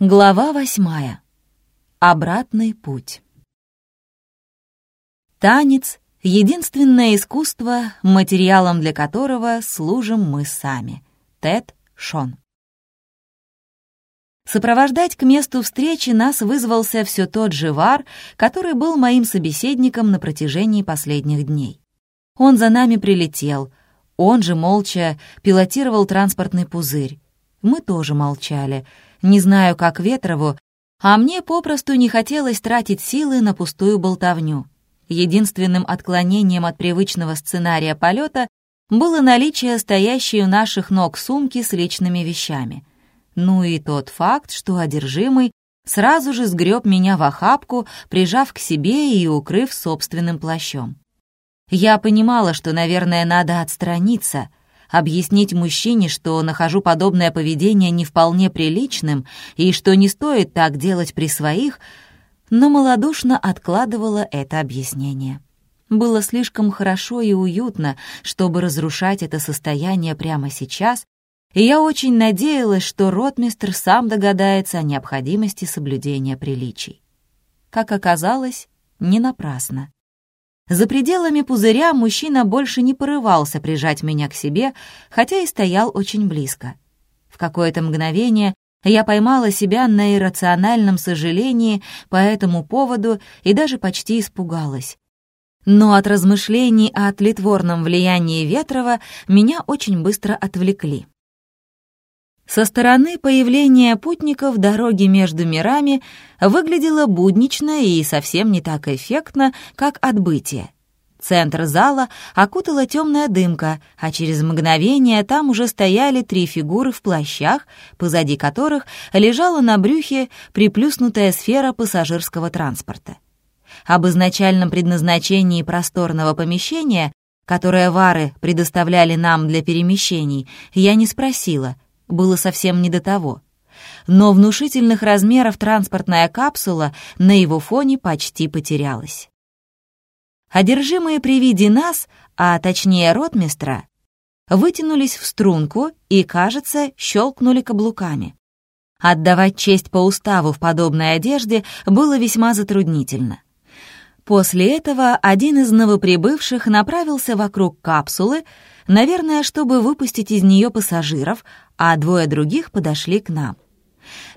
Глава восьмая. Обратный путь. Танец — единственное искусство, материалом для которого служим мы сами. Тед Шон. Сопровождать к месту встречи нас вызвался все тот же Вар, который был моим собеседником на протяжении последних дней. Он за нами прилетел, он же молча пилотировал транспортный пузырь. Мы тоже молчали — не знаю, как Ветрову, а мне попросту не хотелось тратить силы на пустую болтовню. Единственным отклонением от привычного сценария полета было наличие стоящей у наших ног сумки с личными вещами. Ну и тот факт, что одержимый сразу же сгреб меня в охапку, прижав к себе и укрыв собственным плащом. Я понимала, что, наверное, надо отстраниться, объяснить мужчине, что нахожу подобное поведение не вполне приличным и что не стоит так делать при своих, но малодушно откладывала это объяснение. Было слишком хорошо и уютно, чтобы разрушать это состояние прямо сейчас, и я очень надеялась, что ротмистр сам догадается о необходимости соблюдения приличий. Как оказалось, не напрасно. За пределами пузыря мужчина больше не порывался прижать меня к себе, хотя и стоял очень близко. В какое-то мгновение я поймала себя на иррациональном сожалении по этому поводу и даже почти испугалась. Но от размышлений о тлетворном влиянии Ветрова меня очень быстро отвлекли. Со стороны появления путников дороги между мирами выглядело буднично и совсем не так эффектно, как отбытие. Центр зала окутала темная дымка, а через мгновение там уже стояли три фигуры в плащах, позади которых лежала на брюхе приплюснутая сфера пассажирского транспорта. Об изначальном предназначении просторного помещения, которое вары предоставляли нам для перемещений, я не спросила — было совсем не до того. Но внушительных размеров транспортная капсула на его фоне почти потерялась. Одержимые при виде нас, а точнее ротмистра, вытянулись в струнку и, кажется, щелкнули каблуками. Отдавать честь по уставу в подобной одежде было весьма затруднительно. После этого один из новоприбывших направился вокруг капсулы, наверное, чтобы выпустить из нее пассажиров, а двое других подошли к нам.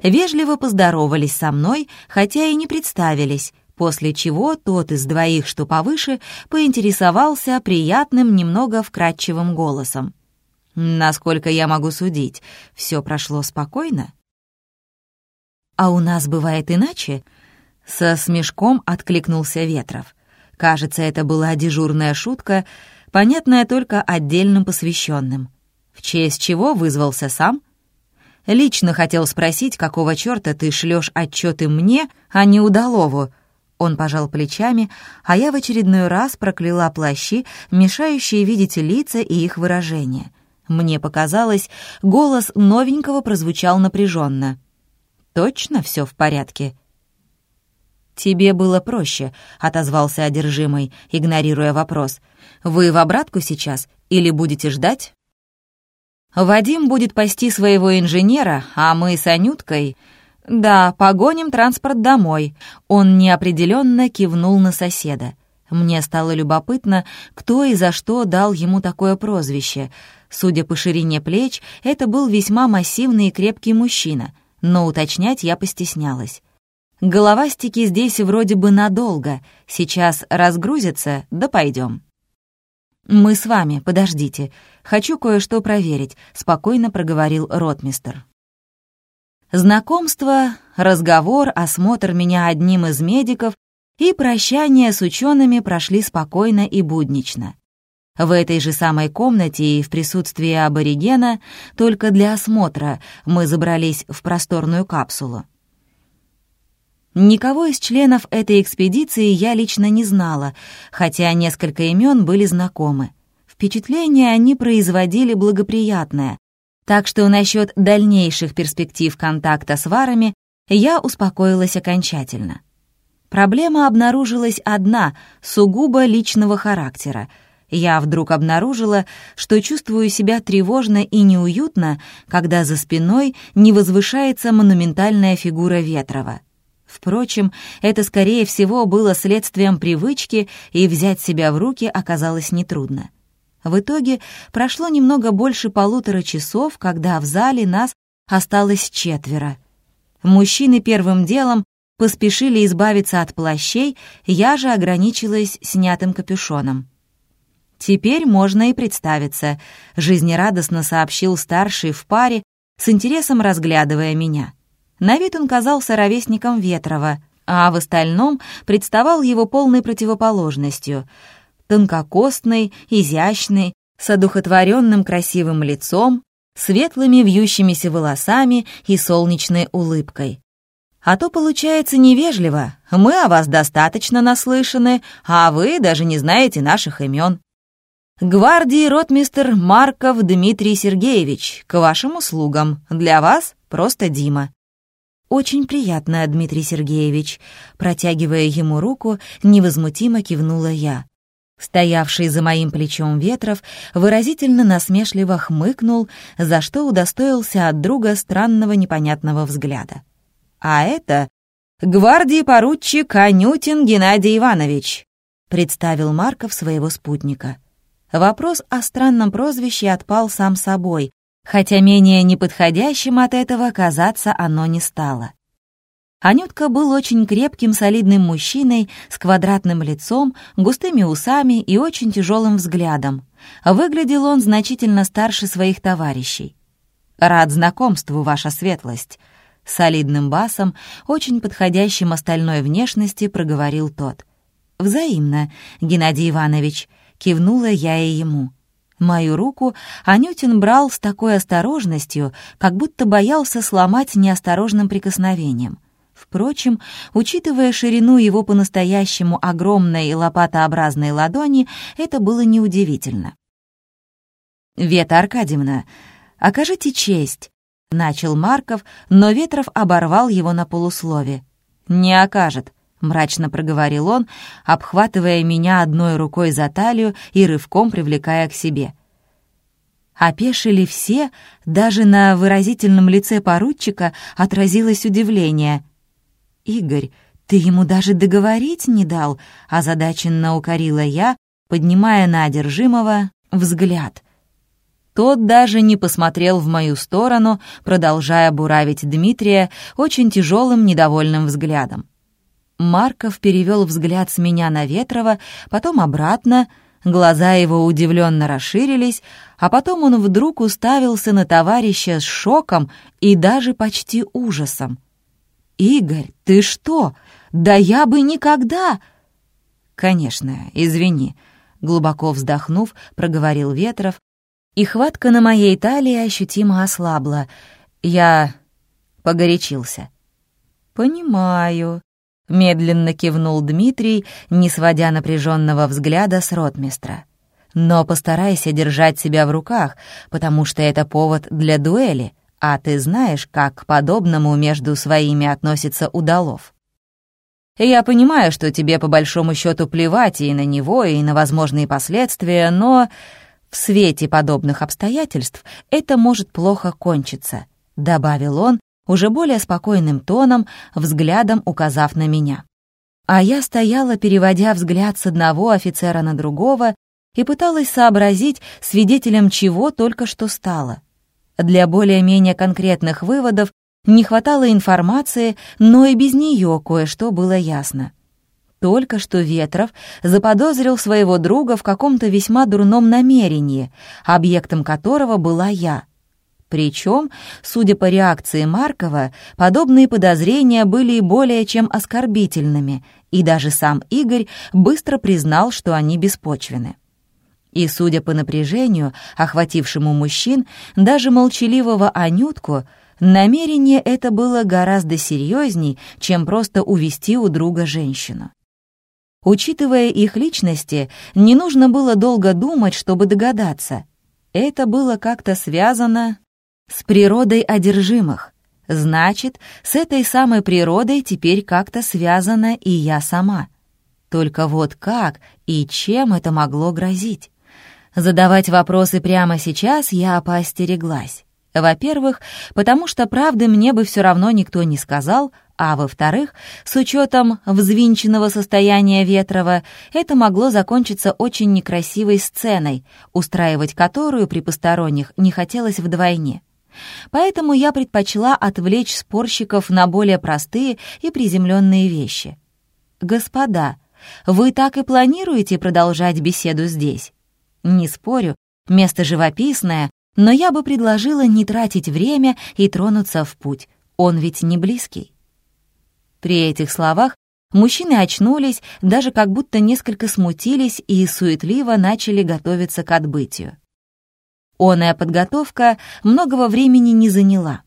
Вежливо поздоровались со мной, хотя и не представились, после чего тот из двоих, что повыше, поинтересовался приятным, немного вкрадчивым голосом. «Насколько я могу судить, все прошло спокойно?» «А у нас бывает иначе?» Со смешком откликнулся Ветров. Кажется, это была дежурная шутка, понятная только отдельным посвященным. В честь чего вызвался сам? Лично хотел спросить, какого черта ты шлешь отчеты мне, а не удалову. Он пожал плечами, а я в очередной раз прокляла плащи, мешающие видеть лица и их выражения. Мне показалось, голос новенького прозвучал напряженно. «Точно все в порядке?» «Тебе было проще», — отозвался одержимый, игнорируя вопрос. «Вы в обратку сейчас или будете ждать?» Вадим будет пасти своего инженера, а мы с Анюткой... Да, погоним транспорт домой. Он неопределенно кивнул на соседа. Мне стало любопытно, кто и за что дал ему такое прозвище. Судя по ширине плеч, это был весьма массивный и крепкий мужчина, но уточнять я постеснялась. Головастики здесь вроде бы надолго. Сейчас разгрузятся, да пойдем. «Мы с вами, подождите. Хочу кое-что проверить», — спокойно проговорил ротмистер. Знакомство, разговор, осмотр меня одним из медиков и прощание с учеными прошли спокойно и буднично. В этой же самой комнате и в присутствии аборигена только для осмотра мы забрались в просторную капсулу. Никого из членов этой экспедиции я лично не знала, хотя несколько имен были знакомы. Впечатление они производили благоприятное, так что насчет дальнейших перспектив контакта с варами я успокоилась окончательно. Проблема обнаружилась одна, сугубо личного характера. Я вдруг обнаружила, что чувствую себя тревожно и неуютно, когда за спиной не возвышается монументальная фигура Ветрова. Впрочем, это, скорее всего, было следствием привычки, и взять себя в руки оказалось нетрудно. В итоге прошло немного больше полутора часов, когда в зале нас осталось четверо. Мужчины первым делом поспешили избавиться от плащей, я же ограничилась снятым капюшоном. «Теперь можно и представиться», — жизнерадостно сообщил старший в паре, с интересом разглядывая меня. На вид он казался ровесником Ветрова, а в остальном представал его полной противоположностью — тонкокостный, изящный, с одухотворенным красивым лицом, светлыми вьющимися волосами и солнечной улыбкой. А то получается невежливо. Мы о вас достаточно наслышаны, а вы даже не знаете наших имен. Гвардии ротмистер Марков Дмитрий Сергеевич, к вашим услугам. Для вас просто Дима. «Очень приятно, Дмитрий Сергеевич», протягивая ему руку, невозмутимо кивнула я. Стоявший за моим плечом Ветров выразительно насмешливо хмыкнул, за что удостоился от друга странного непонятного взгляда. «А это гвардии поручик Анютин Геннадий Иванович», представил Марков своего спутника. Вопрос о странном прозвище отпал сам собой, хотя менее неподходящим от этого казаться оно не стало. Анютка был очень крепким, солидным мужчиной с квадратным лицом, густыми усами и очень тяжелым взглядом. Выглядел он значительно старше своих товарищей. «Рад знакомству, ваша светлость», — солидным басом, очень подходящим остальной внешности, проговорил тот. «Взаимно, Геннадий Иванович», кивнула я и ему. Мою руку Анютин брал с такой осторожностью, как будто боялся сломать неосторожным прикосновением. Впрочем, учитывая ширину его по-настоящему огромной лопатообразной ладони, это было неудивительно. «Вета Аркадьевна, окажите честь», — начал Марков, но Ветров оборвал его на полуслове. «Не окажет», — мрачно проговорил он, обхватывая меня одной рукой за талию и рывком привлекая к себе. Опешили все, даже на выразительном лице поручика отразилось удивление. «Игорь, ты ему даже договорить не дал», — озадаченно укорила я, поднимая на одержимого взгляд. Тот даже не посмотрел в мою сторону, продолжая буравить Дмитрия очень тяжелым недовольным взглядом. Марков перевел взгляд с меня на Ветрова, потом обратно, глаза его удивленно расширились, а потом он вдруг уставился на товарища с шоком и даже почти ужасом. «Игорь, ты что? Да я бы никогда!» «Конечно, извини», — глубоко вздохнув, проговорил Ветров, и хватка на моей талии ощутимо ослабла. Я погорячился. «Понимаю», Медленно кивнул Дмитрий, не сводя напряженного взгляда с ротмистра. «Но постарайся держать себя в руках, потому что это повод для дуэли, а ты знаешь, как к подобному между своими относится удалов. Я понимаю, что тебе по большому счету плевать и на него, и на возможные последствия, но в свете подобных обстоятельств это может плохо кончиться», — добавил он, уже более спокойным тоном, взглядом указав на меня. А я стояла, переводя взгляд с одного офицера на другого, и пыталась сообразить, свидетелем чего только что стало. Для более-менее конкретных выводов не хватало информации, но и без нее кое-что было ясно. Только что Ветров заподозрил своего друга в каком-то весьма дурном намерении, объектом которого была я — причем, судя по реакции Маркова, подобные подозрения были более чем оскорбительными, и даже сам Игорь быстро признал, что они беспочвены. И, судя по напряжению, охватившему мужчин, даже молчаливого Анютку, намерение это было гораздо серьезней, чем просто увести у друга женщину. Учитывая их личности, не нужно было долго думать, чтобы догадаться. Это было как-то связано с природой одержимых. Значит, с этой самой природой теперь как-то связана и я сама. Только вот как и чем это могло грозить? Задавать вопросы прямо сейчас я поостереглась. Во-первых, потому что правды мне бы все равно никто не сказал, а во-вторых, с учетом взвинченного состояния Ветрова, это могло закончиться очень некрасивой сценой, устраивать которую при посторонних не хотелось вдвойне. Поэтому я предпочла отвлечь спорщиков на более простые и приземленные вещи. «Господа, вы так и планируете продолжать беседу здесь?» «Не спорю, место живописное, но я бы предложила не тратить время и тронуться в путь. Он ведь не близкий». При этих словах мужчины очнулись, даже как будто несколько смутились и суетливо начали готовиться к отбытию. Оная подготовка многого времени не заняла.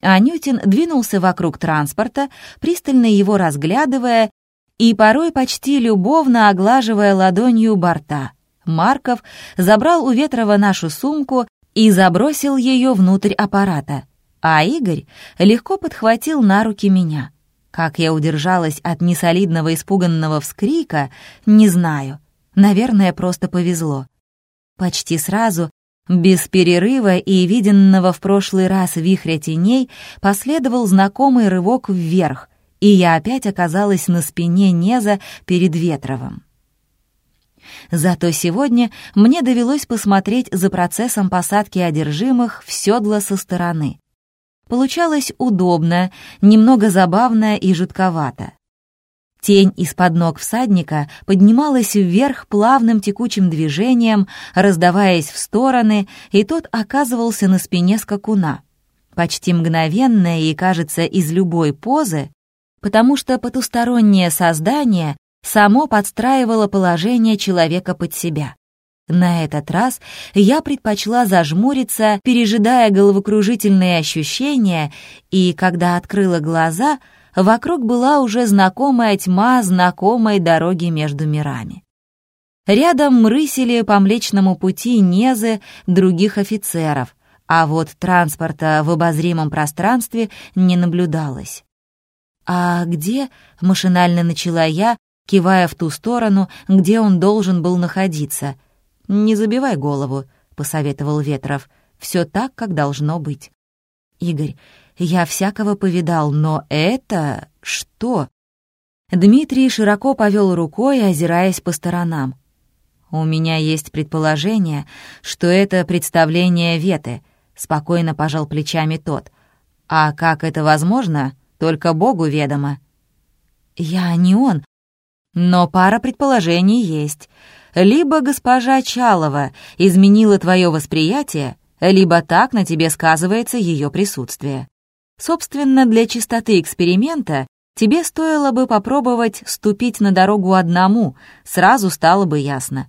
Анютин двинулся вокруг транспорта, пристально его разглядывая и порой почти любовно оглаживая ладонью борта. Марков забрал у Ветрова нашу сумку и забросил ее внутрь аппарата, а Игорь легко подхватил на руки меня. Как я удержалась от несолидного испуганного вскрика, не знаю. Наверное, просто повезло. Почти сразу, без перерыва и виденного в прошлый раз вихря теней, последовал знакомый рывок вверх, и я опять оказалась на спине Неза перед Ветровым. Зато сегодня мне довелось посмотреть за процессом посадки одержимых в седло со стороны. Получалось удобно, немного забавно и жутковато. Тень из-под ног всадника поднималась вверх плавным текучим движением, раздаваясь в стороны, и тот оказывался на спине скакуна. Почти мгновенно и, кажется, из любой позы, потому что потустороннее создание само подстраивало положение человека под себя. На этот раз я предпочла зажмуриться, пережидая головокружительные ощущения, и когда открыла глаза, вокруг была уже знакомая тьма знакомой дороги между мирами. Рядом мрысили по Млечному пути незы других офицеров, а вот транспорта в обозримом пространстве не наблюдалось. «А где?» — машинально начала я, кивая в ту сторону, где он должен был находиться — «Не забивай голову», — посоветовал Ветров. «Все так, как должно быть». «Игорь, я всякого повидал, но это... что?» Дмитрий широко повел рукой, озираясь по сторонам. «У меня есть предположение, что это представление Веты», — спокойно пожал плечами тот. «А как это возможно, только Богу ведомо». «Я не он, но пара предположений есть либо госпожа Чалова изменила твое восприятие, либо так на тебе сказывается ее присутствие. Собственно, для чистоты эксперимента тебе стоило бы попробовать ступить на дорогу одному, сразу стало бы ясно.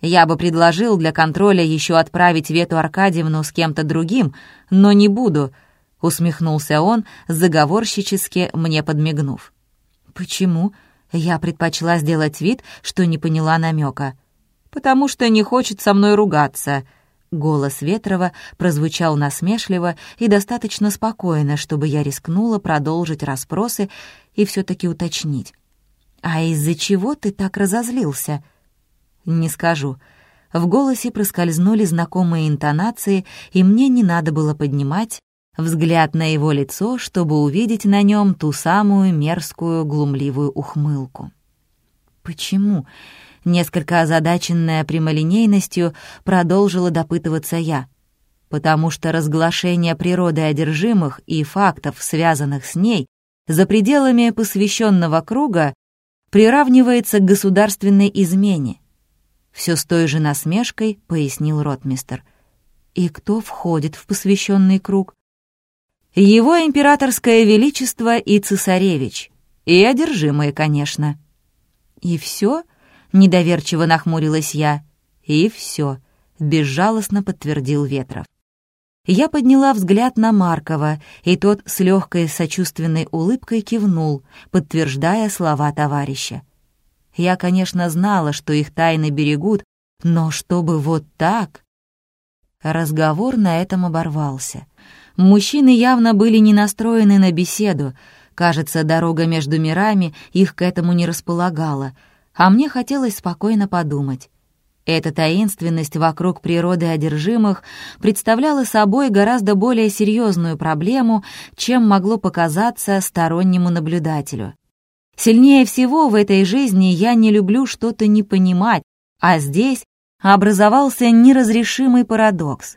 Я бы предложил для контроля еще отправить Вету Аркадьевну с кем-то другим, но не буду, — усмехнулся он, заговорщически мне подмигнув. «Почему?» Я предпочла сделать вид, что не поняла намека потому что не хочет со мной ругаться». Голос Ветрова прозвучал насмешливо и достаточно спокойно, чтобы я рискнула продолжить расспросы и все-таки уточнить. «А из-за чего ты так разозлился?» «Не скажу». В голосе проскользнули знакомые интонации, и мне не надо было поднимать взгляд на его лицо, чтобы увидеть на нем ту самую мерзкую глумливую ухмылку. «Почему?» Несколько озадаченная прямолинейностью продолжила допытываться я, потому что разглашение природы одержимых и фактов, связанных с ней, за пределами посвященного круга приравнивается к государственной измене. Все с той же насмешкой пояснил ротмистер. И кто входит в посвященный круг? Его императорское величество и цесаревич. И одержимые, конечно. И все? Недоверчиво нахмурилась я. И все, безжалостно подтвердил Ветров. Я подняла взгляд на Маркова, и тот с легкой сочувственной улыбкой кивнул, подтверждая слова товарища. Я, конечно, знала, что их тайны берегут, но чтобы вот так... Разговор на этом оборвался. Мужчины явно были не настроены на беседу. Кажется, дорога между мирами их к этому не располагала — а мне хотелось спокойно подумать. Эта таинственность вокруг природы одержимых представляла собой гораздо более серьезную проблему, чем могло показаться стороннему наблюдателю. Сильнее всего в этой жизни я не люблю что-то не понимать, а здесь образовался неразрешимый парадокс.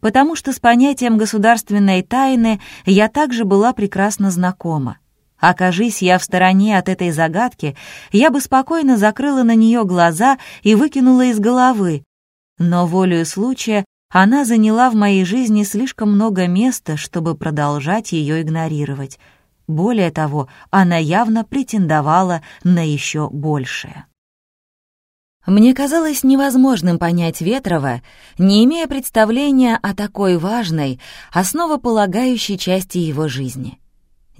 Потому что с понятием государственной тайны я также была прекрасно знакома. Окажись я в стороне от этой загадки, я бы спокойно закрыла на нее глаза и выкинула из головы. Но волею случая она заняла в моей жизни слишком много места, чтобы продолжать ее игнорировать. Более того, она явно претендовала на еще большее. Мне казалось невозможным понять Ветрова, не имея представления о такой важной, основополагающей части его жизни.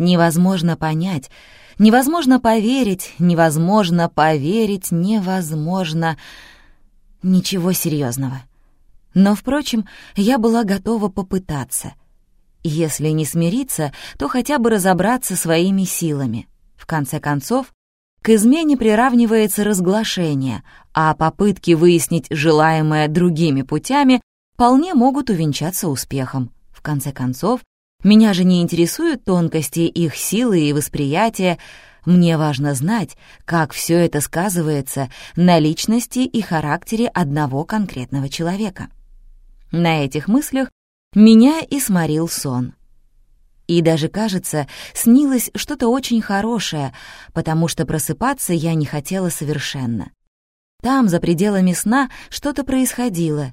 Невозможно понять, невозможно поверить, невозможно поверить, невозможно... Ничего серьезного. Но, впрочем, я была готова попытаться. Если не смириться, то хотя бы разобраться своими силами. В конце концов, к измене приравнивается разглашение, а попытки выяснить желаемое другими путями вполне могут увенчаться успехом. В конце концов, меня же не интересуют тонкости их силы и восприятия. Мне важно знать, как все это сказывается на личности и характере одного конкретного человека. На этих мыслях меня и сморил сон. И даже, кажется, снилось что-то очень хорошее, потому что просыпаться я не хотела совершенно. Там, за пределами сна, что-то происходило,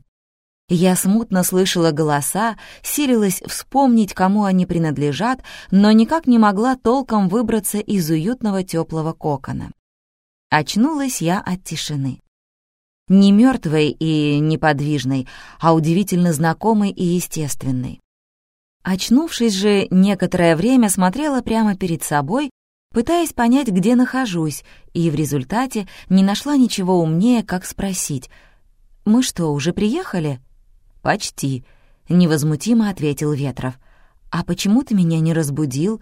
я смутно слышала голоса, силилась вспомнить, кому они принадлежат, но никак не могла толком выбраться из уютного теплого кокона. Очнулась я от тишины. Не мертвой и неподвижной, а удивительно знакомой и естественной. Очнувшись же, некоторое время смотрела прямо перед собой, пытаясь понять, где нахожусь, и в результате не нашла ничего умнее, как спросить, «Мы что, уже приехали?» «Почти», — невозмутимо ответил Ветров. «А почему ты меня не разбудил?»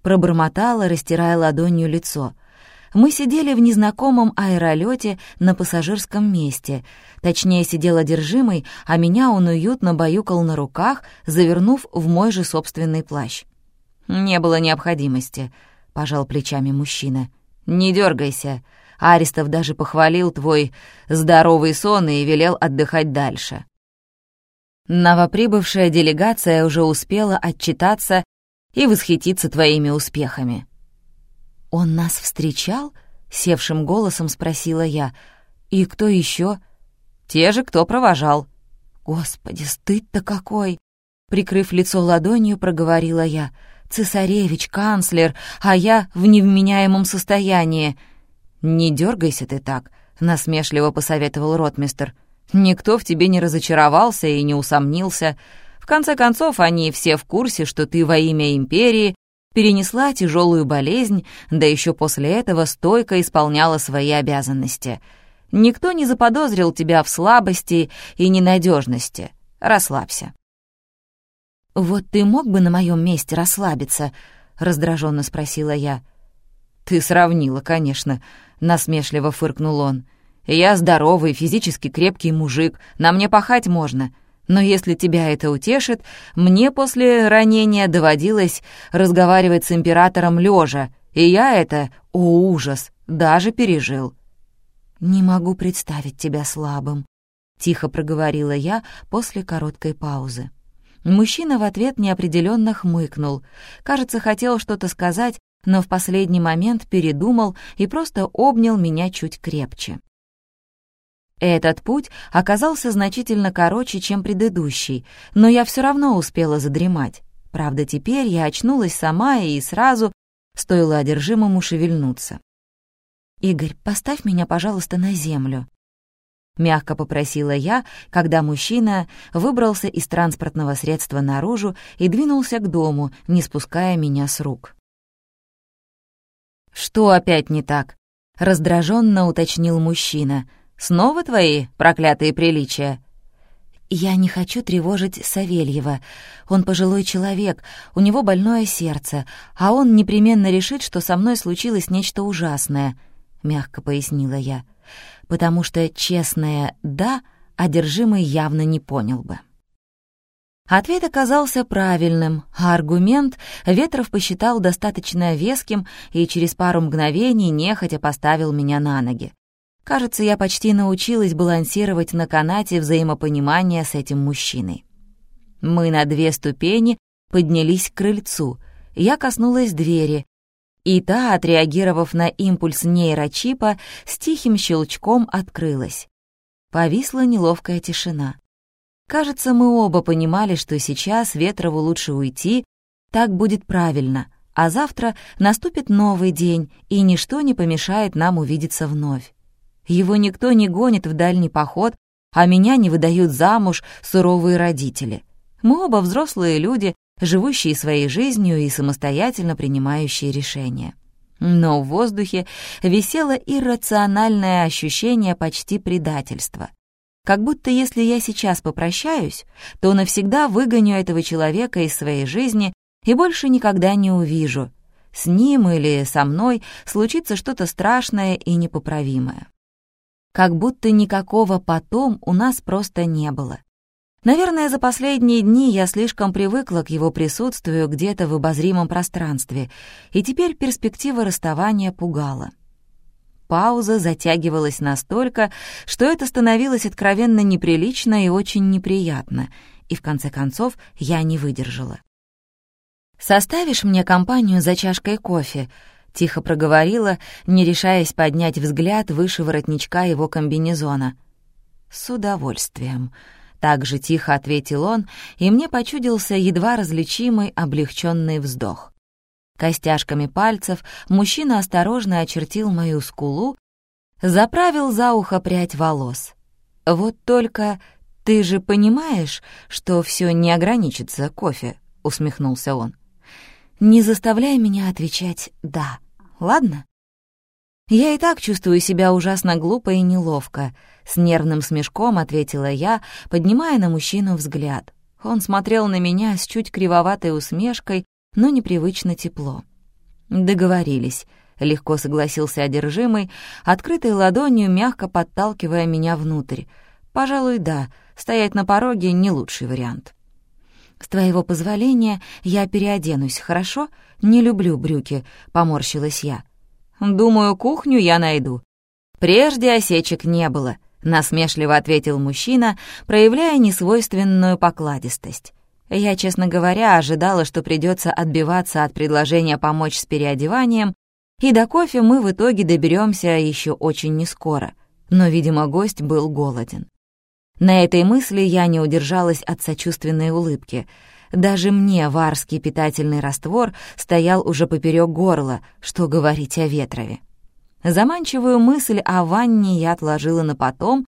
Пробормотала, растирая ладонью лицо. Мы сидели в незнакомом аэролете на пассажирском месте. Точнее, сидел одержимый, а меня он уютно баюкал на руках, завернув в мой же собственный плащ. «Не было необходимости», — пожал плечами мужчина. «Не дергайся. Аристов даже похвалил твой здоровый сон и велел отдыхать дальше». Новоприбывшая делегация уже успела отчитаться и восхититься твоими успехами. «Он нас встречал?» — севшим голосом спросила я. «И кто еще?» «Те же, кто провожал». «Господи, стыд-то какой!» Прикрыв лицо ладонью, проговорила я. «Цесаревич, канцлер, а я в невменяемом состоянии». «Не дергайся ты так», — насмешливо посоветовал ротмистер. Никто в тебе не разочаровался и не усомнился. В конце концов, они все в курсе, что ты во имя империи перенесла тяжелую болезнь, да еще после этого стойко исполняла свои обязанности. Никто не заподозрил тебя в слабости и ненадежности. Расслабься. «Вот ты мог бы на моем месте расслабиться?» — раздраженно спросила я. «Ты сравнила, конечно», — насмешливо фыркнул он. Я здоровый, физически крепкий мужик, на мне пахать можно. Но если тебя это утешит, мне после ранения доводилось разговаривать с императором лежа, и я это, о ужас, даже пережил. «Не могу представить тебя слабым», — тихо проговорила я после короткой паузы. Мужчина в ответ неопределенно хмыкнул. Кажется, хотел что-то сказать, но в последний момент передумал и просто обнял меня чуть крепче. Этот путь оказался значительно короче, чем предыдущий, но я все равно успела задремать. Правда, теперь я очнулась сама и сразу стоило одержимому шевельнуться. «Игорь, поставь меня, пожалуйста, на землю», — мягко попросила я, когда мужчина выбрался из транспортного средства наружу и двинулся к дому, не спуская меня с рук. «Что опять не так?» — раздраженно уточнил мужчина — Снова твои проклятые приличия?» «Я не хочу тревожить Савельева. Он пожилой человек, у него больное сердце, а он непременно решит, что со мной случилось нечто ужасное». — мягко пояснила я, «потому что честное «да» одержимый явно не понял бы». Ответ оказался правильным, а аргумент Ветров посчитал достаточно веским и через пару мгновений нехотя поставил меня на ноги. Кажется, я почти научилась балансировать на канате взаимопонимания с этим мужчиной. Мы на две ступени поднялись к крыльцу. Я коснулась двери, и та, отреагировав на импульс нейрочипа, с тихим щелчком открылась. Повисла неловкая тишина. Кажется, мы оба понимали, что сейчас Ветрову лучше уйти, так будет правильно, а завтра наступит новый день, и ничто не помешает нам увидеться вновь. Его никто не гонит в дальний поход, а меня не выдают замуж суровые родители. Мы оба взрослые люди, живущие своей жизнью и самостоятельно принимающие решения. Но в воздухе висело иррациональное ощущение почти предательства. Как будто если я сейчас попрощаюсь, то навсегда выгоню этого человека из своей жизни и больше никогда не увижу. С ним или со мной случится что-то страшное и непоправимое. Как будто никакого «потом» у нас просто не было. Наверное, за последние дни я слишком привыкла к его присутствию где-то в обозримом пространстве, и теперь перспектива расставания пугала. Пауза затягивалась настолько, что это становилось откровенно неприлично и очень неприятно, и в конце концов я не выдержала. «Составишь мне компанию за чашкой кофе?» — тихо проговорила, не решаясь поднять взгляд выше воротничка его комбинезона. «С удовольствием», — так же тихо ответил он, и мне почудился едва различимый облегченный вздох. Костяшками пальцев мужчина осторожно очертил мою скулу, заправил за ухо прядь волос. «Вот только ты же понимаешь, что все не ограничится кофе», — усмехнулся он. «Не заставляй меня отвечать «да», ладно?» «Я и так чувствую себя ужасно глупо и неловко», — с нервным смешком ответила я, поднимая на мужчину взгляд. Он смотрел на меня с чуть кривоватой усмешкой, но непривычно тепло. «Договорились», — легко согласился одержимый, открытой ладонью мягко подталкивая меня внутрь. «Пожалуй, да, стоять на пороге — не лучший вариант». «С твоего позволения я переоденусь, хорошо? Не люблю брюки», — поморщилась я. «Думаю, кухню я найду». «Прежде осечек не было», — насмешливо ответил мужчина, проявляя несвойственную покладистость. Я, честно говоря, ожидала, что придется отбиваться от предложения помочь с переодеванием, и до кофе мы в итоге доберемся еще очень нескоро. Но, видимо, гость был голоден. На этой мысли я не удержалась от сочувственной улыбки. Даже мне варский питательный раствор стоял уже поперек горла, что говорить о Ветрове. Заманчивую мысль о ванне я отложила на потом,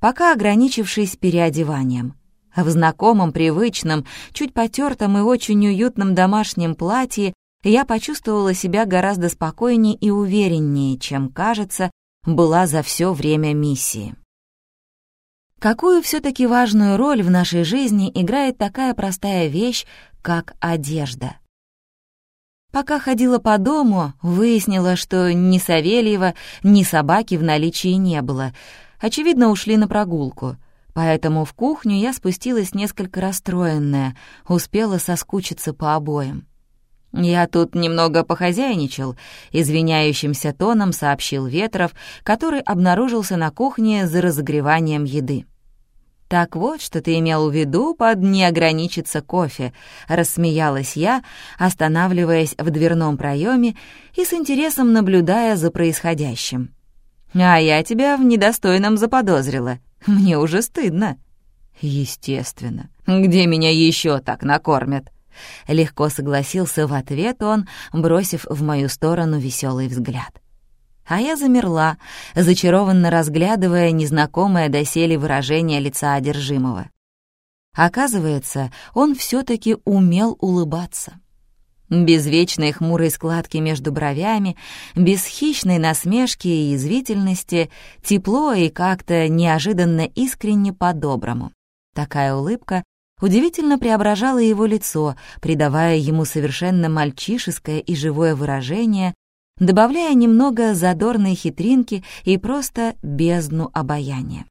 пока ограничившись переодеванием. В знакомом, привычном, чуть потертом и очень уютном домашнем платье я почувствовала себя гораздо спокойнее и увереннее, чем, кажется, была за все время миссии. Какую все-таки важную роль в нашей жизни играет такая простая вещь, как одежда? Пока ходила по дому, выяснила, что ни Савельева, ни собаки в наличии не было. Очевидно, ушли на прогулку — Поэтому в кухню я спустилась несколько расстроенная, успела соскучиться по обоим. «Я тут немного похозяйничал», — извиняющимся тоном сообщил Ветров, который обнаружился на кухне за разогреванием еды. «Так вот, что ты имел в виду под «не ограничиться кофе», — рассмеялась я, останавливаясь в дверном проеме и с интересом наблюдая за происходящим. «А я тебя в недостойном заподозрила. Мне уже стыдно». «Естественно. Где меня еще так накормят?» Легко согласился в ответ он, бросив в мою сторону веселый взгляд. А я замерла, зачарованно разглядывая незнакомое доселе выражение лица одержимого. Оказывается, он все таки умел улыбаться. Без вечной хмурой складки между бровями, без хищной насмешки и язвительности, тепло и как-то неожиданно искренне по-доброму. Такая улыбка удивительно преображала его лицо, придавая ему совершенно мальчишеское и живое выражение, добавляя немного задорной хитринки и просто бездну обаяния.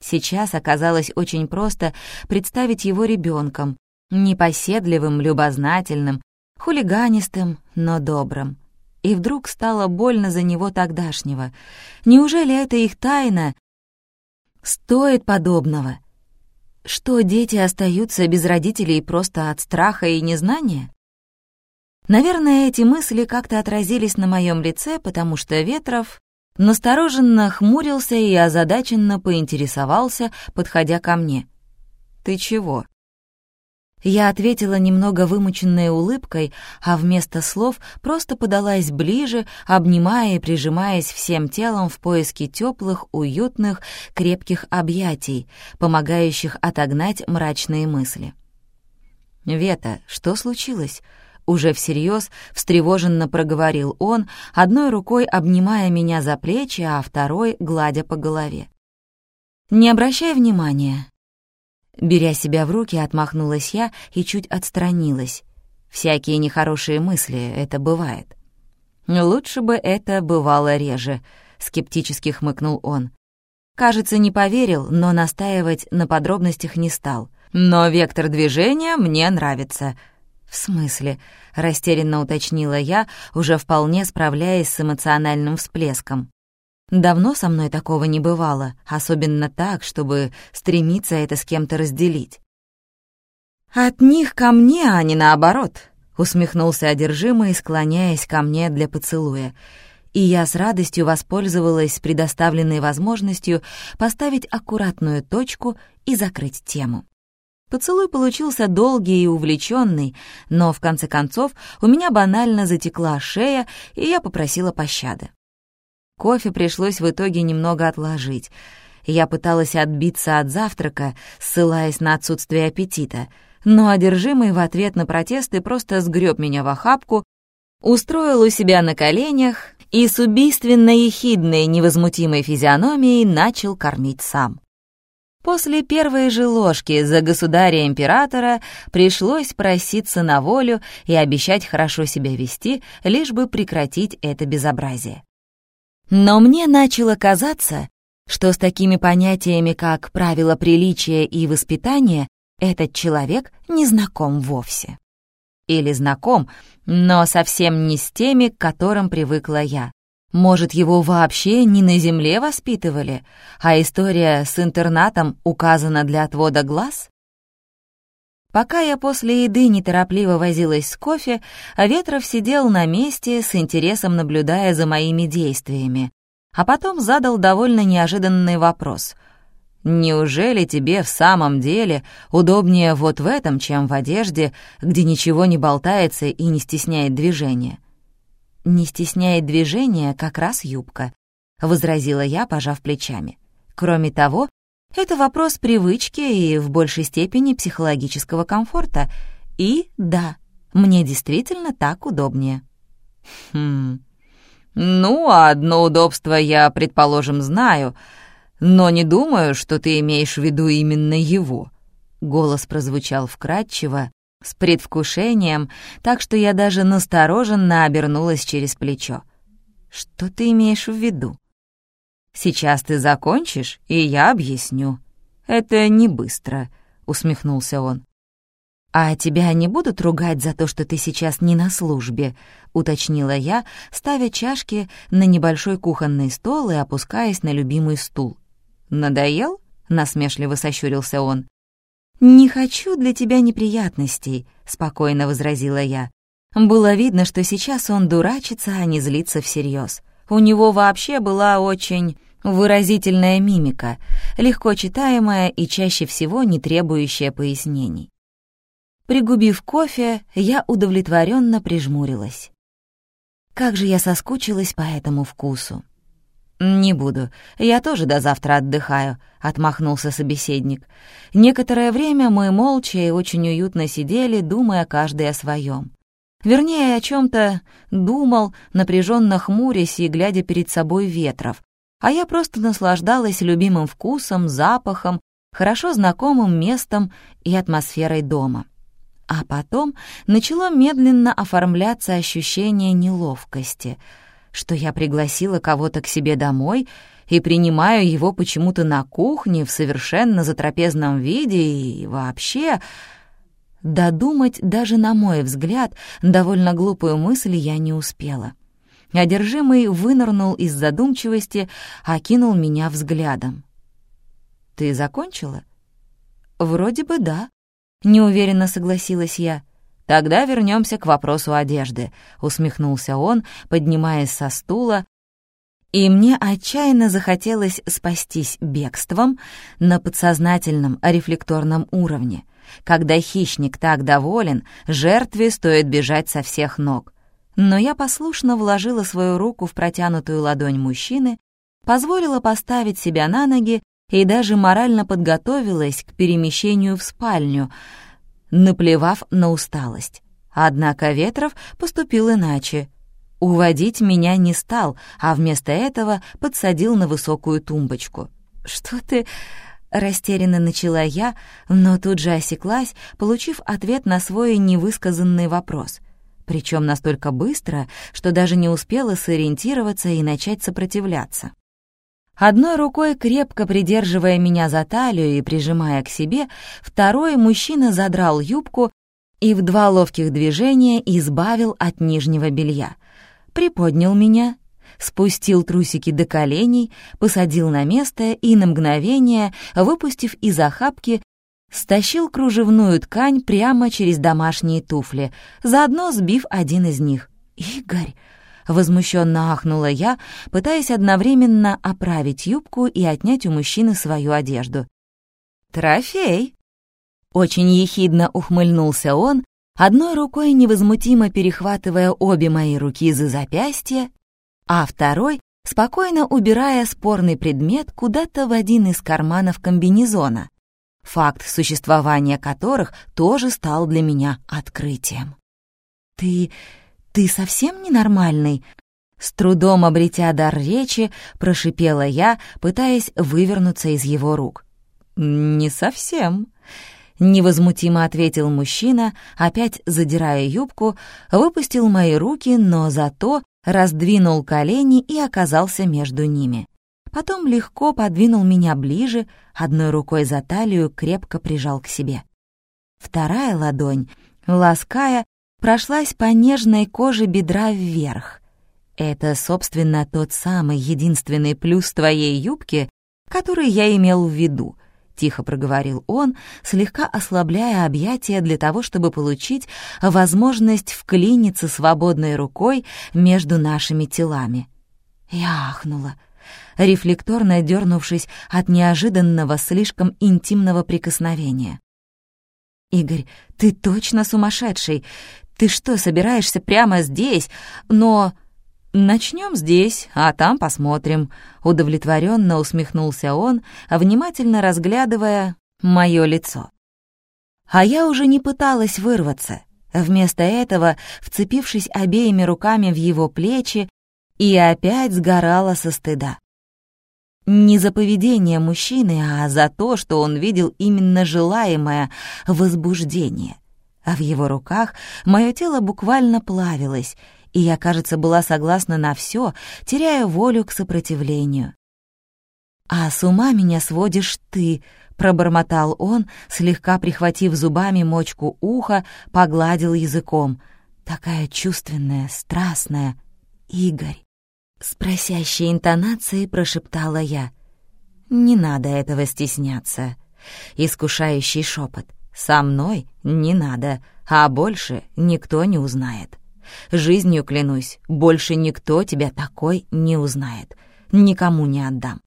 Сейчас оказалось очень просто представить его ребенком, непоседливым, любознательным, хулиганистым, но добрым. И вдруг стало больно за него тогдашнего. Неужели это их тайна? Стоит подобного? Что дети остаются без родителей просто от страха и незнания? Наверное, эти мысли как-то отразились на моем лице, потому что Ветров настороженно хмурился и озадаченно поинтересовался, подходя ко мне. «Ты чего?» Я ответила немного вымученной улыбкой, а вместо слов просто подалась ближе, обнимая и прижимаясь всем телом в поиске теплых, уютных, крепких объятий, помогающих отогнать мрачные мысли. «Вета, что случилось?» Уже всерьез встревоженно проговорил он, одной рукой обнимая меня за плечи, а второй гладя по голове. «Не обращай внимания». Беря себя в руки, отмахнулась я и чуть отстранилась. Всякие нехорошие мысли, это бывает. «Лучше бы это бывало реже», — скептически хмыкнул он. Кажется, не поверил, но настаивать на подробностях не стал. «Но вектор движения мне нравится», «В смысле?» — растерянно уточнила я, уже вполне справляясь с эмоциональным всплеском. Давно со мной такого не бывало, особенно так, чтобы стремиться это с кем-то разделить. «От них ко мне, а не наоборот», — усмехнулся одержимый, склоняясь ко мне для поцелуя. И я с радостью воспользовалась предоставленной возможностью поставить аккуратную точку и закрыть тему. Поцелуй получился долгий и увлеченный, но в конце концов у меня банально затекла шея, и я попросила пощады. Кофе пришлось в итоге немного отложить. Я пыталась отбиться от завтрака, ссылаясь на отсутствие аппетита, но одержимый в ответ на протесты просто сгреб меня в охапку, устроил у себя на коленях и с убийственно-ехидной невозмутимой физиономией начал кормить сам. После первой же ложки за государя-императора пришлось проситься на волю и обещать хорошо себя вести, лишь бы прекратить это безобразие. Но мне начало казаться, что с такими понятиями, как правила приличия и воспитания, этот человек не знаком вовсе. Или знаком, но совсем не с теми, к которым привыкла я. Может, его вообще не на земле воспитывали, а история с интернатом указана для отвода глаз? Пока я после еды неторопливо возилась с кофе, Ветров сидел на месте, с интересом наблюдая за моими действиями, а потом задал довольно неожиданный вопрос. «Неужели тебе в самом деле удобнее вот в этом, чем в одежде, где ничего не болтается и не стесняет движения?» «Не стесняет движения как раз юбка», — возразила я, пожав плечами. «Кроме того, это вопрос привычки и в большей степени психологического комфорта. И да, мне действительно так удобнее». «Хм... Ну, одно удобство я, предположим, знаю, но не думаю, что ты имеешь в виду именно его». Голос прозвучал вкрадчиво, с предвкушением, так что я даже настороженно обернулась через плечо. «Что ты имеешь в виду?» «Сейчас ты закончишь, и я объясню. Это не быстро», — усмехнулся он. «А тебя не будут ругать за то, что ты сейчас не на службе?» — уточнила я, ставя чашки на небольшой кухонный стол и опускаясь на любимый стул. «Надоел?» — насмешливо сощурился он. «Не хочу для тебя неприятностей», — спокойно возразила я. Было видно, что сейчас он дурачится, а не злится всерьез. У него вообще была очень выразительная мимика, легко читаемая и чаще всего не требующая пояснений. Пригубив кофе, я удовлетворенно прижмурилась. Как же я соскучилась по этому вкусу. «Не буду. Я тоже до завтра отдыхаю», — отмахнулся собеседник. Некоторое время мы молча и очень уютно сидели, думая каждый о своем. Вернее, о чем то думал, напряженно хмурясь и глядя перед собой ветров. А я просто наслаждалась любимым вкусом, запахом, хорошо знакомым местом и атмосферой дома. А потом начало медленно оформляться ощущение неловкости — что я пригласила кого-то к себе домой и принимаю его почему-то на кухне в совершенно затрапезном виде и вообще... Додумать даже на мой взгляд довольно глупую мысль я не успела. Одержимый вынырнул из задумчивости, окинул меня взглядом. «Ты закончила?» «Вроде бы да», — неуверенно согласилась я. «Тогда вернемся к вопросу одежды», — усмехнулся он, поднимаясь со стула, и мне отчаянно захотелось спастись бегством на подсознательном рефлекторном уровне. Когда хищник так доволен, жертве стоит бежать со всех ног. Но я послушно вложила свою руку в протянутую ладонь мужчины, позволила поставить себя на ноги и даже морально подготовилась к перемещению в спальню, наплевав на усталость. Однако Ветров поступил иначе — Уводить меня не стал, а вместо этого подсадил на высокую тумбочку. «Что ты...» — растерянно начала я, но тут же осеклась, получив ответ на свой невысказанный вопрос. Причем настолько быстро, что даже не успела сориентироваться и начать сопротивляться. Одной рукой, крепко придерживая меня за талию и прижимая к себе, второй мужчина задрал юбку и в два ловких движения избавил от нижнего белья — приподнял меня, спустил трусики до коленей, посадил на место и на мгновение, выпустив из охапки, стащил кружевную ткань прямо через домашние туфли, заодно сбив один из них. «Игорь!» — возмущенно ахнула я, пытаясь одновременно оправить юбку и отнять у мужчины свою одежду. «Трофей!» Очень ехидно ухмыльнулся он, одной рукой невозмутимо перехватывая обе мои руки за запястье, а второй спокойно убирая спорный предмет куда-то в один из карманов комбинезона, факт существования которых тоже стал для меня открытием. «Ты... ты совсем ненормальный?» С трудом обретя дар речи, прошипела я, пытаясь вывернуться из его рук. «Не совсем», Невозмутимо ответил мужчина, опять задирая юбку, выпустил мои руки, но зато раздвинул колени и оказался между ними. Потом легко подвинул меня ближе, одной рукой за талию крепко прижал к себе. Вторая ладонь, лаская, прошлась по нежной коже бедра вверх. Это, собственно, тот самый единственный плюс твоей юбки, который я имел в виду — тихо проговорил он, слегка ослабляя объятия для того, чтобы получить возможность вклиниться свободной рукой между нашими телами. Я ахнула, рефлекторно дернувшись от неожиданного, слишком интимного прикосновения. «Игорь, ты точно сумасшедший! Ты что, собираешься прямо здесь? Но...» «Начнем здесь, а там посмотрим», — удовлетворенно усмехнулся он, внимательно разглядывая мое лицо. А я уже не пыталась вырваться, вместо этого вцепившись обеими руками в его плечи и опять сгорала со стыда. Не за поведение мужчины, а за то, что он видел именно желаемое возбуждение. А в его руках мое тело буквально плавилось — и я, кажется, была согласна на все, теряя волю к сопротивлению. «А с ума меня сводишь ты», — пробормотал он, слегка прихватив зубами мочку уха, погладил языком. «Такая чувственная, страстная. Игорь». С просящей интонацией прошептала я. «Не надо этого стесняться». Искушающий шепот. «Со мной не надо, а больше никто не узнает». Жизнью клянусь, больше никто тебя такой не узнает. Никому не отдам».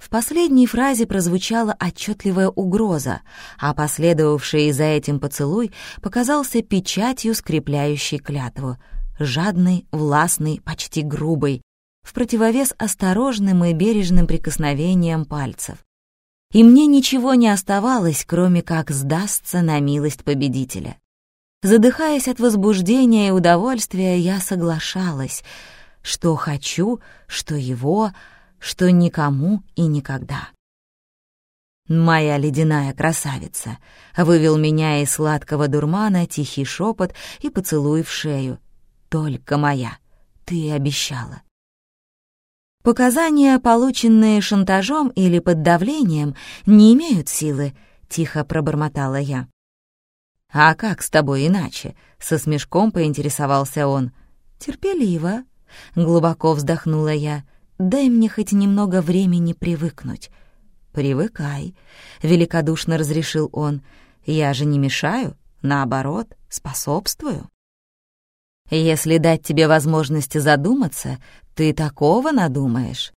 В последней фразе прозвучала отчетливая угроза, а последовавший за этим поцелуй показался печатью, скрепляющей клятву. Жадный, властный, почти грубый, в противовес осторожным и бережным прикосновениям пальцев. И мне ничего не оставалось, кроме как сдастся на милость победителя. Задыхаясь от возбуждения и удовольствия, я соглашалась, что хочу, что его, что никому и никогда. «Моя ледяная красавица!» — вывел меня из сладкого дурмана тихий шепот и поцелуй в шею. «Только моя! ты обещала. Показания, полученные шантажом или под давлением, не имеют силы, тихо пробормотала я. «А как с тобой иначе?» — со смешком поинтересовался он. «Терпеливо», — глубоко вздохнула я. «Дай мне хоть немного времени привыкнуть». «Привыкай», — великодушно разрешил он. «Я же не мешаю, наоборот, способствую». «Если дать тебе возможность задуматься, ты такого надумаешь.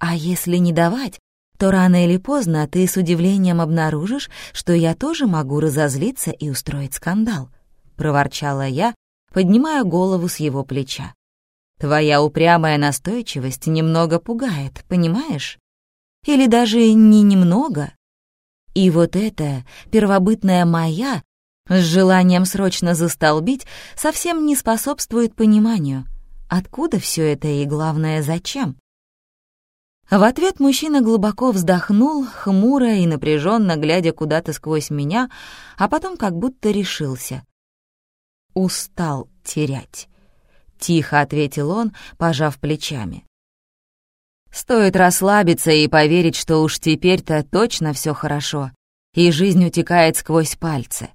А если не давать, то рано или поздно ты с удивлением обнаружишь, что я тоже могу разозлиться и устроить скандал», — проворчала я, поднимая голову с его плеча. «Твоя упрямая настойчивость немного пугает, понимаешь? Или даже не немного. И вот эта первобытная моя с желанием срочно застолбить совсем не способствует пониманию, откуда все это и, главное, зачем. В ответ мужчина глубоко вздохнул, хмуро и напряженно глядя куда-то сквозь меня, а потом как будто решился. «Устал терять», — тихо ответил он, пожав плечами. «Стоит расслабиться и поверить, что уж теперь-то точно все хорошо, и жизнь утекает сквозь пальцы.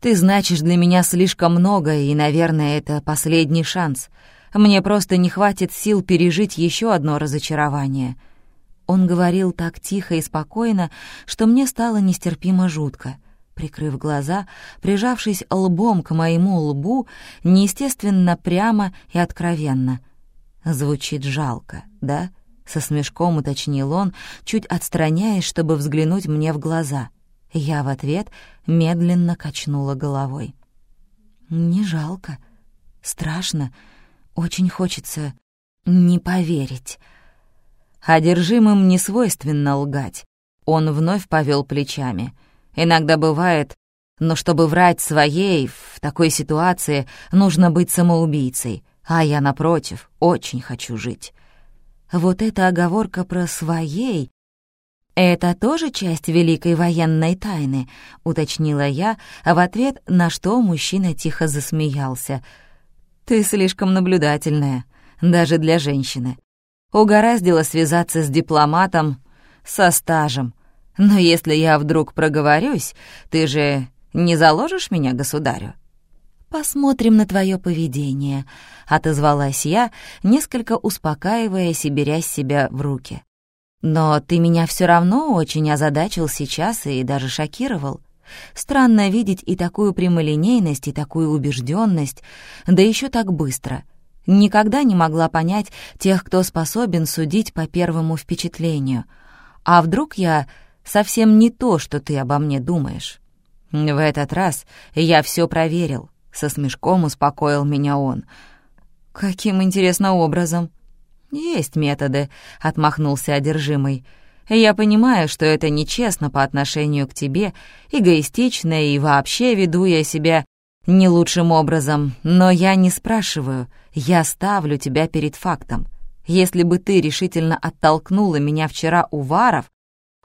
Ты значишь для меня слишком много, и, наверное, это последний шанс — мне просто не хватит сил пережить еще одно разочарование». Он говорил так тихо и спокойно, что мне стало нестерпимо жутко. Прикрыв глаза, прижавшись лбом к моему лбу, неестественно прямо и откровенно. «Звучит жалко, да?» — со смешком уточнил он, чуть отстраняясь, чтобы взглянуть мне в глаза. Я в ответ медленно качнула головой. «Не жалко. Страшно. Очень хочется не поверить. Одержимым не свойственно лгать. Он вновь повел плечами. Иногда бывает, но чтобы врать своей, в такой ситуации нужно быть самоубийцей, а я, напротив, очень хочу жить. Вот эта оговорка про «своей» — это тоже часть великой военной тайны, уточнила я, а в ответ на что мужчина тихо засмеялся — ты слишком наблюдательная, даже для женщины. Угораздило связаться с дипломатом со стажем. Но если я вдруг проговорюсь, ты же не заложишь меня государю?» «Посмотрим на твое поведение», — отозвалась я, несколько успокаиваясь и беря себя в руки. «Но ты меня все равно очень озадачил сейчас и даже шокировал. Странно видеть и такую прямолинейность, и такую убежденность, да еще так быстро. Никогда не могла понять тех, кто способен судить по первому впечатлению. А вдруг я совсем не то, что ты обо мне думаешь? В этот раз я все проверил. Со смешком успокоил меня он. «Каким, интересно, образом?» «Есть методы», — отмахнулся одержимый. Я понимаю, что это нечестно по отношению к тебе, эгоистично и вообще веду я себя не лучшим образом, но я не спрашиваю, я ставлю тебя перед фактом. Если бы ты решительно оттолкнула меня вчера у Варов,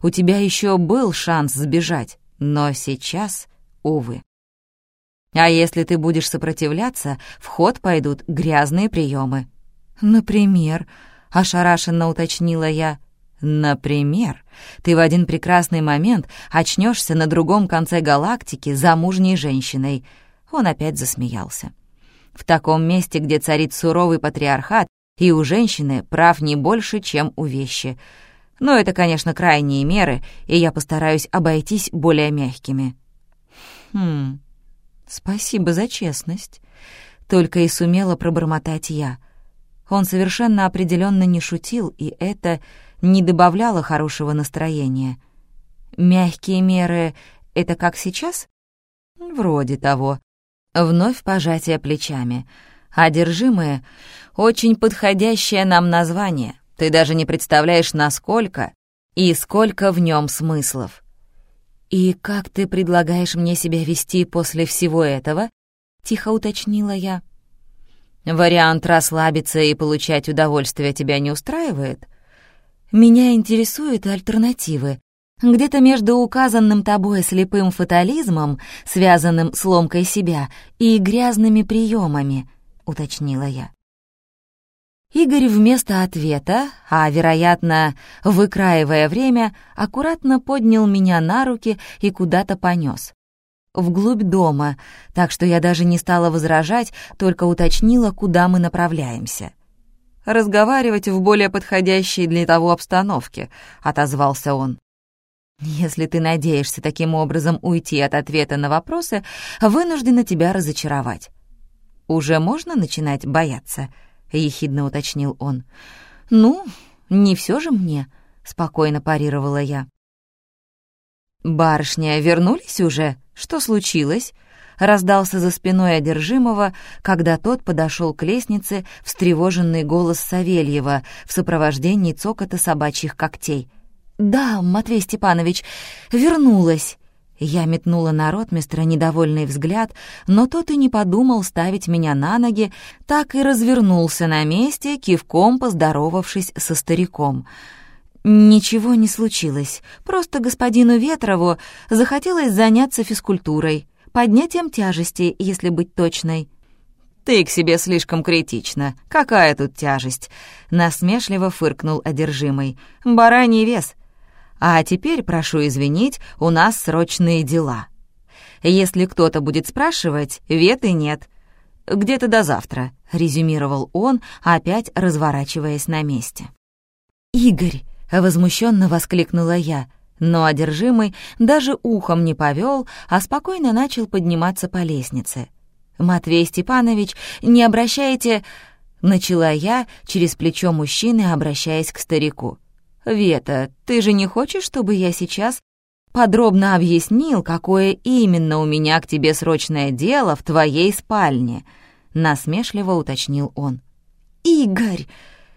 у тебя еще был шанс сбежать, но сейчас, увы. А если ты будешь сопротивляться, в ход пойдут грязные приемы. Например, ошарашенно уточнила я, Например, ты в один прекрасный момент очнешься на другом конце галактики замужней женщиной. Он опять засмеялся. В таком месте, где царит суровый патриархат, и у женщины прав не больше, чем у вещи. Но это, конечно, крайние меры, и я постараюсь обойтись более мягкими. Хм, спасибо за честность. Только и сумела пробормотать я. Он совершенно определенно не шутил, и это не добавляло хорошего настроения. Мягкие меры — это как сейчас? Вроде того. Вновь пожатие плечами. Одержимые — очень подходящее нам название. Ты даже не представляешь, насколько и сколько в нем смыслов. «И как ты предлагаешь мне себя вести после всего этого?» — тихо уточнила я. «Вариант расслабиться и получать удовольствие тебя не устраивает?» Меня интересуют альтернативы. Где-то между указанным тобой слепым фатализмом, связанным с ломкой себя, и грязными приемами, уточнила я. Игорь вместо ответа, а, вероятно, выкраивая время, аккуратно поднял меня на руки и куда-то понес. Вглубь дома, так что я даже не стала возражать, только уточнила, куда мы направляемся. «Разговаривать в более подходящей для того обстановке», — отозвался он. «Если ты надеешься таким образом уйти от ответа на вопросы, вынуждена тебя разочаровать. Уже можно начинать бояться?» — ехидно уточнил он. «Ну, не все же мне», — спокойно парировала я. «Барышня, вернулись уже? Что случилось?» Раздался за спиной одержимого, когда тот подошел к лестнице встревоженный голос Савельева в сопровождении цокота собачьих когтей. «Да, Матвей Степанович, вернулась!» Я метнула на ротмистра недовольный взгляд, но тот и не подумал ставить меня на ноги, так и развернулся на месте, кивком поздоровавшись со стариком. Ничего не случилось, просто господину Ветрову захотелось заняться физкультурой, поднятием тяжести, если быть точной. «Ты к себе слишком критична. Какая тут тяжесть?» — насмешливо фыркнул одержимый. «Бараний вес. А теперь, прошу извинить, у нас срочные дела. Если кто-то будет спрашивать, веты нет. Где-то до завтра», — резюмировал он, опять разворачиваясь на месте. «Игорь!» — возмущенно воскликнула я, но одержимый даже ухом не повел, а спокойно начал подниматься по лестнице. «Матвей Степанович, не обращайте...» — начала я через плечо мужчины, обращаясь к старику. «Вета, ты же не хочешь, чтобы я сейчас подробно объяснил, какое именно у меня к тебе срочное дело в твоей спальне?» Насмешливо уточнил он. «Игорь!»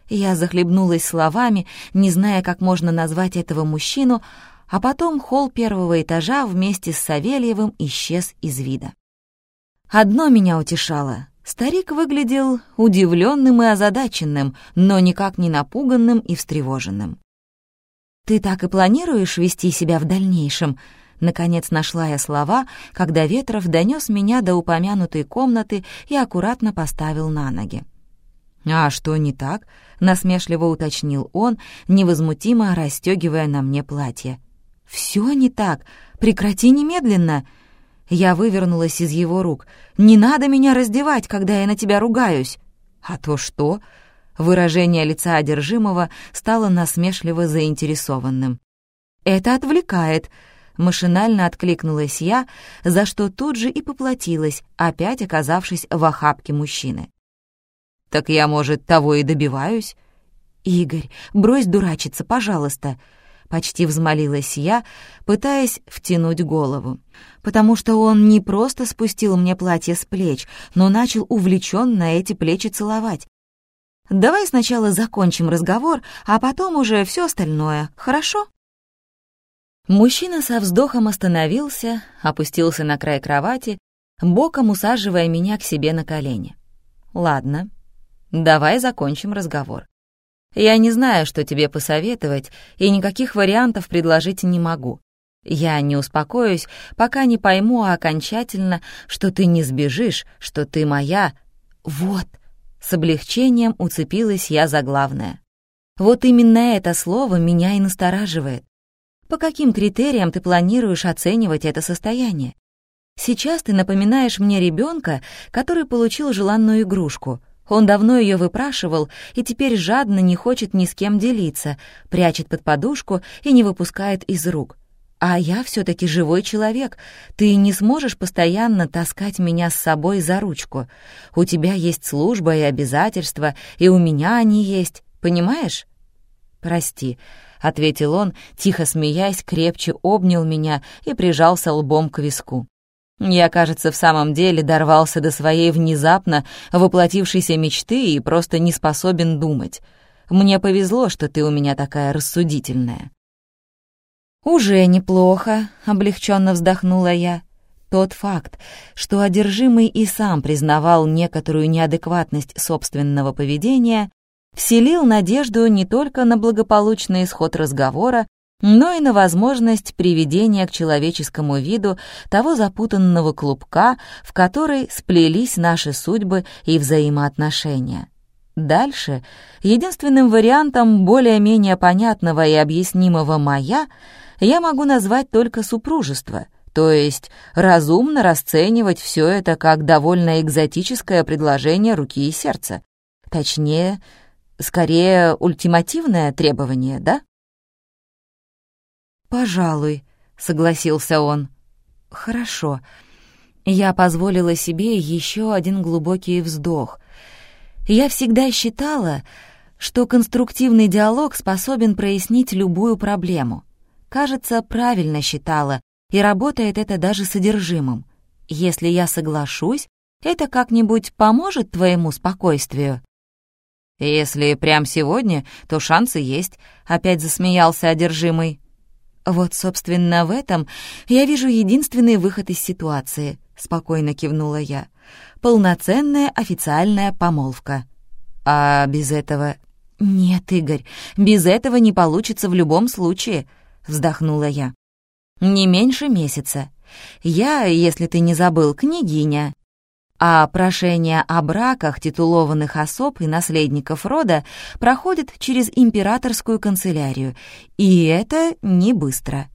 Я захлебнулась словами, не зная, как можно назвать этого мужчину, а потом холл первого этажа вместе с Савельевым исчез из вида. Одно меня утешало. Старик выглядел удивленным и озадаченным, но никак не напуганным и встревоженным. «Ты так и планируешь вести себя в дальнейшем?» Наконец нашла я слова, когда Ветров донес меня до упомянутой комнаты и аккуратно поставил на ноги. «А что не так?» — насмешливо уточнил он, невозмутимо расстегивая на мне платье. «Все не так. Прекрати немедленно!» Я вывернулась из его рук. «Не надо меня раздевать, когда я на тебя ругаюсь!» «А то что?» Выражение лица одержимого стало насмешливо заинтересованным. «Это отвлекает», — машинально откликнулась я, за что тут же и поплатилась, опять оказавшись в охапке мужчины. «Так я, может, того и добиваюсь?» «Игорь, брось дурачиться, пожалуйста», — почти взмолилась я, пытаясь втянуть голову. Потому что он не просто спустил мне платье с плеч, но начал увлеченно эти плечи целовать. Давай сначала закончим разговор, а потом уже все остальное, хорошо?» Мужчина со вздохом остановился, опустился на край кровати, боком усаживая меня к себе на колени. «Ладно, давай закончим разговор. Я не знаю, что тебе посоветовать, и никаких вариантов предложить не могу. Я не успокоюсь, пока не пойму окончательно, что ты не сбежишь, что ты моя. Вот!» С облегчением уцепилась я за главное. Вот именно это слово меня и настораживает. По каким критериям ты планируешь оценивать это состояние? Сейчас ты напоминаешь мне ребенка, который получил желанную игрушку. Он давно ее выпрашивал и теперь жадно не хочет ни с кем делиться, прячет под подушку и не выпускает из рук. А я все-таки живой человек. Ты не сможешь постоянно таскать меня с собой за ручку. У тебя есть служба и обязательства, и у меня они есть. Понимаешь? Прости, — ответил он, тихо смеясь, крепче обнял меня и прижался лбом к виску. Я, кажется, в самом деле дорвался до своей внезапно воплотившейся мечты и просто не способен думать. Мне повезло, что ты у меня такая рассудительная. «Уже неплохо», — облегченно вздохнула я. Тот факт, что одержимый и сам признавал некоторую неадекватность собственного поведения, вселил надежду не только на благополучный исход разговора, но и на возможность приведения к человеческому виду того запутанного клубка, в который сплелись наши судьбы и взаимоотношения. Дальше единственным вариантом более-менее понятного и объяснимого «моя» я могу назвать только супружество, то есть разумно расценивать все это как довольно экзотическое предложение руки и сердца. Точнее, скорее ультимативное требование, да? «Пожалуй», — согласился он. «Хорошо». Я позволила себе еще один глубокий вздох. Я всегда считала, что конструктивный диалог способен прояснить любую проблему. Кажется, правильно считала, и работает это даже содержимым. Если я соглашусь, это как-нибудь поможет твоему спокойствию?» «Если прям сегодня, то шансы есть», — опять засмеялся одержимый. «Вот, собственно, в этом я вижу единственный выход из ситуации», — спокойно кивнула я. «Полноценная официальная помолвка». «А без этого...» «Нет, Игорь, без этого не получится в любом случае», — вздохнула я. «Не меньше месяца. Я, если ты не забыл, княгиня, а прошение о браках титулованных особ и наследников рода проходит через императорскую канцелярию, и это не быстро.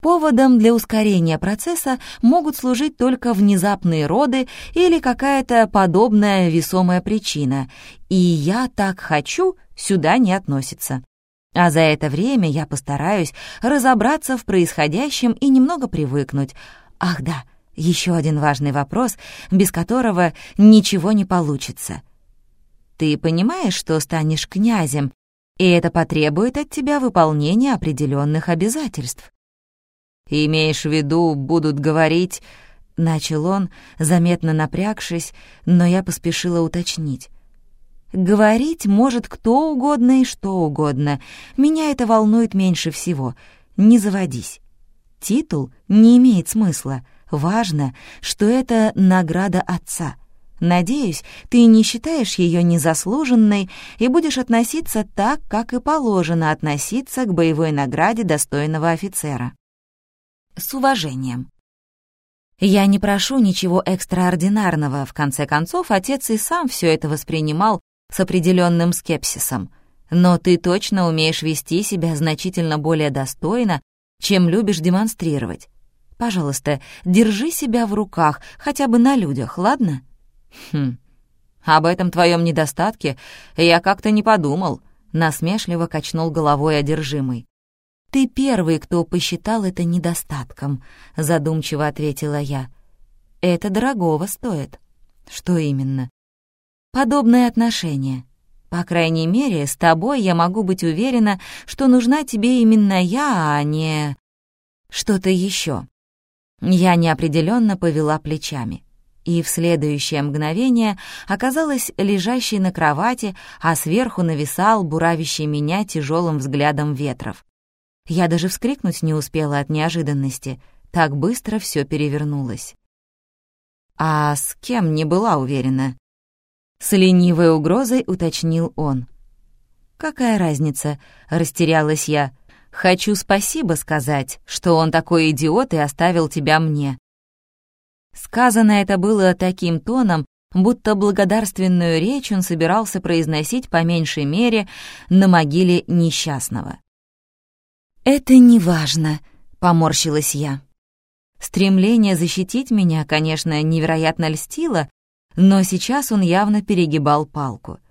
Поводом для ускорения процесса могут служить только внезапные роды или какая-то подобная весомая причина, и «я так хочу» сюда не относится. А за это время я постараюсь разобраться в происходящем и немного привыкнуть. Ах да, — еще один важный вопрос, без которого ничего не получится. Ты понимаешь, что станешь князем, и это потребует от тебя выполнения определенных обязательств. «Имеешь в виду, будут говорить...» — начал он, заметно напрягшись, но я поспешила уточнить. «Говорить может кто угодно и что угодно. Меня это волнует меньше всего. Не заводись. Титул не имеет смысла. Важно, что это награда отца. Надеюсь, ты не считаешь ее незаслуженной и будешь относиться так, как и положено относиться к боевой награде достойного офицера. С уважением. Я не прошу ничего экстраординарного, в конце концов, отец и сам все это воспринимал с определенным скепсисом. Но ты точно умеешь вести себя значительно более достойно, чем любишь демонстрировать. Пожалуйста, держи себя в руках, хотя бы на людях, ладно?» «Хм, об этом твоем недостатке я как-то не подумал», — насмешливо качнул головой одержимый. «Ты первый, кто посчитал это недостатком», — задумчиво ответила я. «Это дорогого стоит». «Что именно?» «Подобное отношение. По крайней мере, с тобой я могу быть уверена, что нужна тебе именно я, а не что-то еще. Я неопределенно повела плечами и в следующее мгновение оказалась лежащей на кровати, а сверху нависал буравящий меня тяжелым взглядом ветров. Я даже вскрикнуть не успела от неожиданности, так быстро все перевернулось. «А с кем не была уверена?» С ленивой угрозой уточнил он. «Какая разница?» — растерялась я. Хочу спасибо сказать, что он такой идиот и оставил тебя мне». Сказано это было таким тоном, будто благодарственную речь он собирался произносить по меньшей мере на могиле несчастного. «Это не важно», — поморщилась я. Стремление защитить меня, конечно, невероятно льстило, но сейчас он явно перегибал палку —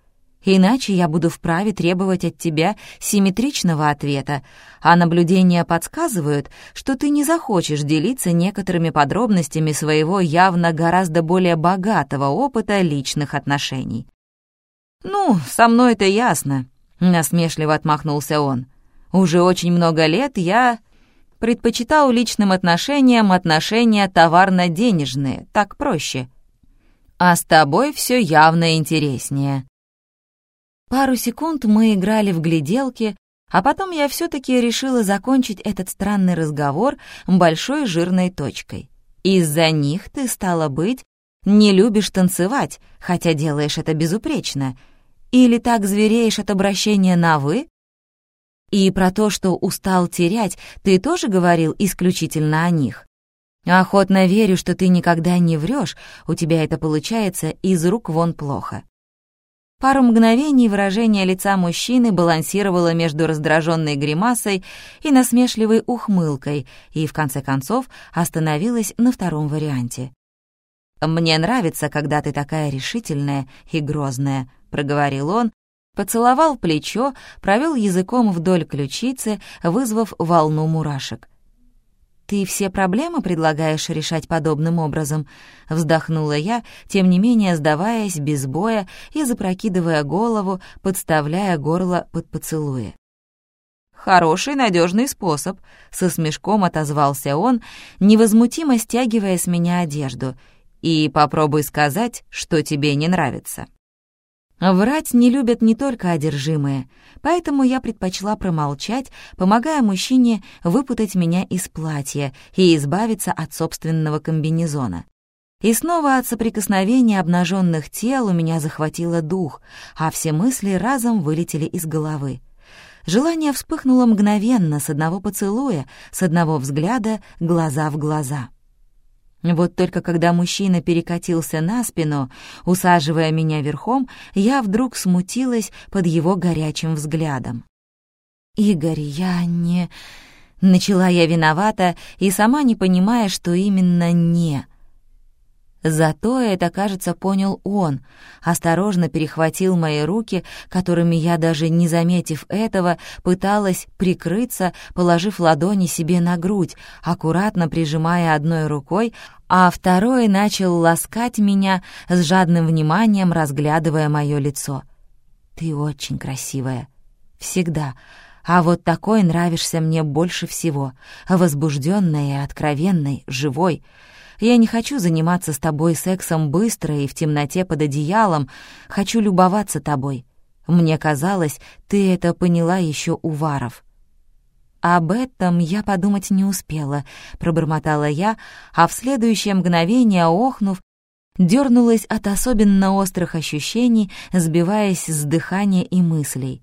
Иначе я буду вправе требовать от тебя симметричного ответа, а наблюдения подсказывают, что ты не захочешь делиться некоторыми подробностями своего явно гораздо более богатого опыта личных отношений. «Ну, со мной это ясно», — насмешливо отмахнулся он. «Уже очень много лет я предпочитал личным отношениям отношения товарно-денежные, так проще. А с тобой все явно интереснее». Пару секунд мы играли в гляделки, а потом я все-таки решила закончить этот странный разговор большой жирной точкой. Из-за них ты, стала быть, не любишь танцевать, хотя делаешь это безупречно. Или так звереешь от обращения на «вы»? И про то, что устал терять, ты тоже говорил исключительно о них? Охотно верю, что ты никогда не врешь, у тебя это получается из рук вон плохо. Пару мгновений выражение лица мужчины балансировало между раздраженной гримасой и насмешливой ухмылкой, и в конце концов остановилось на втором варианте. «Мне нравится, когда ты такая решительная и грозная», — проговорил он, поцеловал плечо, провел языком вдоль ключицы, вызвав волну мурашек. «Ты все проблемы предлагаешь решать подобным образом?» — вздохнула я, тем не менее сдаваясь без боя и запрокидывая голову, подставляя горло под поцелуи. «Хороший, надежный способ», — со смешком отозвался он, невозмутимо стягивая с меня одежду. «И попробуй сказать, что тебе не нравится». Врать не любят не только одержимые, поэтому я предпочла промолчать, помогая мужчине выпутать меня из платья и избавиться от собственного комбинезона. И снова от соприкосновения обнаженных тел у меня захватило дух, а все мысли разом вылетели из головы. Желание вспыхнуло мгновенно, с одного поцелуя, с одного взгляда, глаза в глаза. Вот только когда мужчина перекатился на спину, усаживая меня верхом, я вдруг смутилась под его горячим взглядом. «Игорь, я не...» Начала я виновата и сама не понимая, что именно «не». Зато это, кажется, понял он, осторожно перехватил мои руки, которыми я, даже не заметив этого, пыталась прикрыться, положив ладони себе на грудь, аккуратно прижимая одной рукой, а второй начал ласкать меня с жадным вниманием, разглядывая мое лицо. «Ты очень красивая. Всегда. А вот такой нравишься мне больше всего. Возбужденной и откровенной, живой». Я не хочу заниматься с тобой сексом быстро и в темноте под одеялом, хочу любоваться тобой. Мне казалось, ты это поняла еще у Варов». «Об этом я подумать не успела», — пробормотала я, а в следующее мгновение, охнув, дернулась от особенно острых ощущений, сбиваясь с дыхания и мыслей.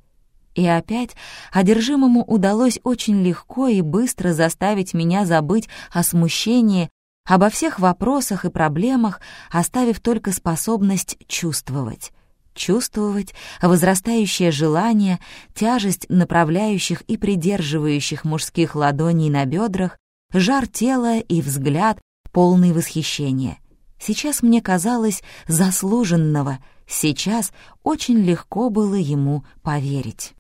И опять одержимому удалось очень легко и быстро заставить меня забыть о смущении, обо всех вопросах и проблемах, оставив только способность чувствовать. Чувствовать возрастающее желание, тяжесть направляющих и придерживающих мужских ладоней на бедрах, жар тела и взгляд, полный восхищения. Сейчас мне казалось заслуженного, сейчас очень легко было ему поверить.